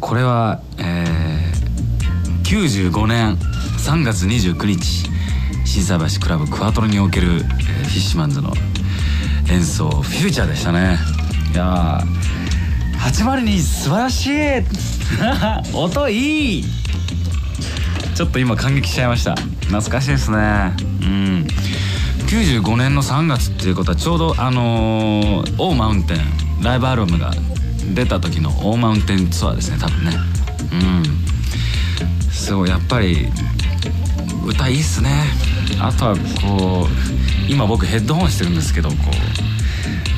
これは、えー、95年3月29日心斎橋クラブクワトロにおける、えー、フィッシュマンズの演奏フューチャーでしたね。いや802素晴らしい 音いい。ちょっと今感激しちゃいました。懐かしいですね。うん。95年の3月っていうことはちょうどあのー、オーマウンテンライブアルバムが出た時のオーマウンテンツアーですね多分ね。うん。すごいやっぱり歌いいっすね。あとはこう今僕ヘッドホンしてるんですけどこ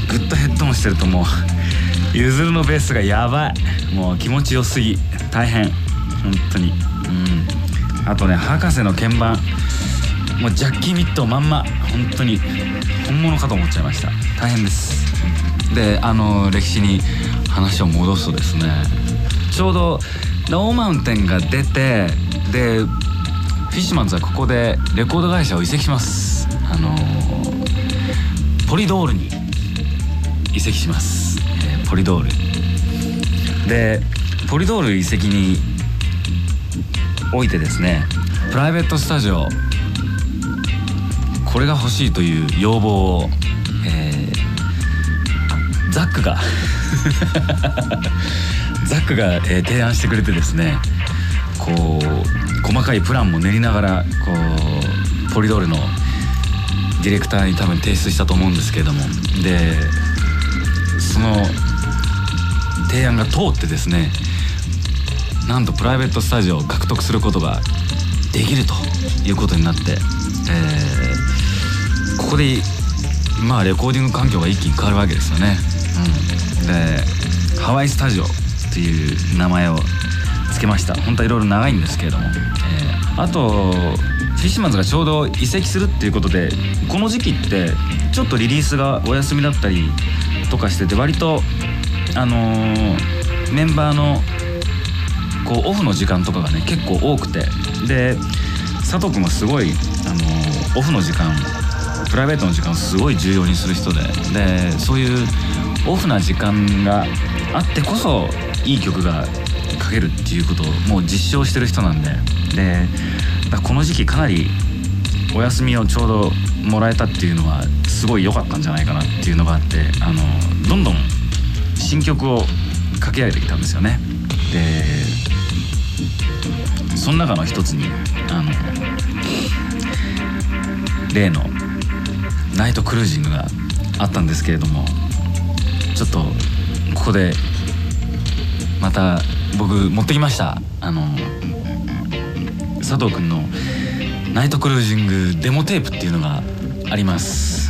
うグッとヘッドホンしてるともうゆずるのベースがやばい。もう気持ちよすぎ。大変。本当に。うん。あとね博士の鍵盤。もうジャッキー・ミットまんま。本当に本物かと思っちゃいました。大変です。であの歴史に話を戻すとですねちょうどノーマウンテンが出てでフィッシュマンズはここでレコード会社を移籍します。あのポリドールに移籍します、えー、ポリドール。でポリドール移籍においてですねプライベートスタジオこれが欲しいという要望を、えー、ザックが ザックが、えー、提案してくれてですねこう細かいプランも練りながらこうポリドールのディレクターに多分提出したと思うんですけれどもでその提案が通ってですねなんとプライベートスタジオを獲得することができるということになって、えー、こでまあレコーディング環境が一気に変わるわけですよね。うん、でハワイスタジオっていう名前を付けました。本当はいろいろ長いんですけれども、えー、あとフィッシュマンズがちょうど移籍するっていうことでこの時期ってちょっとリリースがお休みだったりとかしてて割とあのー、メンバーのこうオフの時間とかがね結構多くて。で佐藤君はすごい、あのー、オフの時間プライベートの時間をすごい重要にする人ででそういうオフな時間があってこそいい曲が書けるっていうことをもう実証してる人なんででこの時期かなりお休みをちょうどもらえたっていうのはすごい良かったんじゃないかなっていうのがあってあのどんどん新曲を書き上げてきたんですよね。でその中の一つにあの例のナイトクルージングがあったんですけれどもちょっとここでまた僕持ってきました。あの佐藤君のナイトクルージングデモテープっていうのがあります。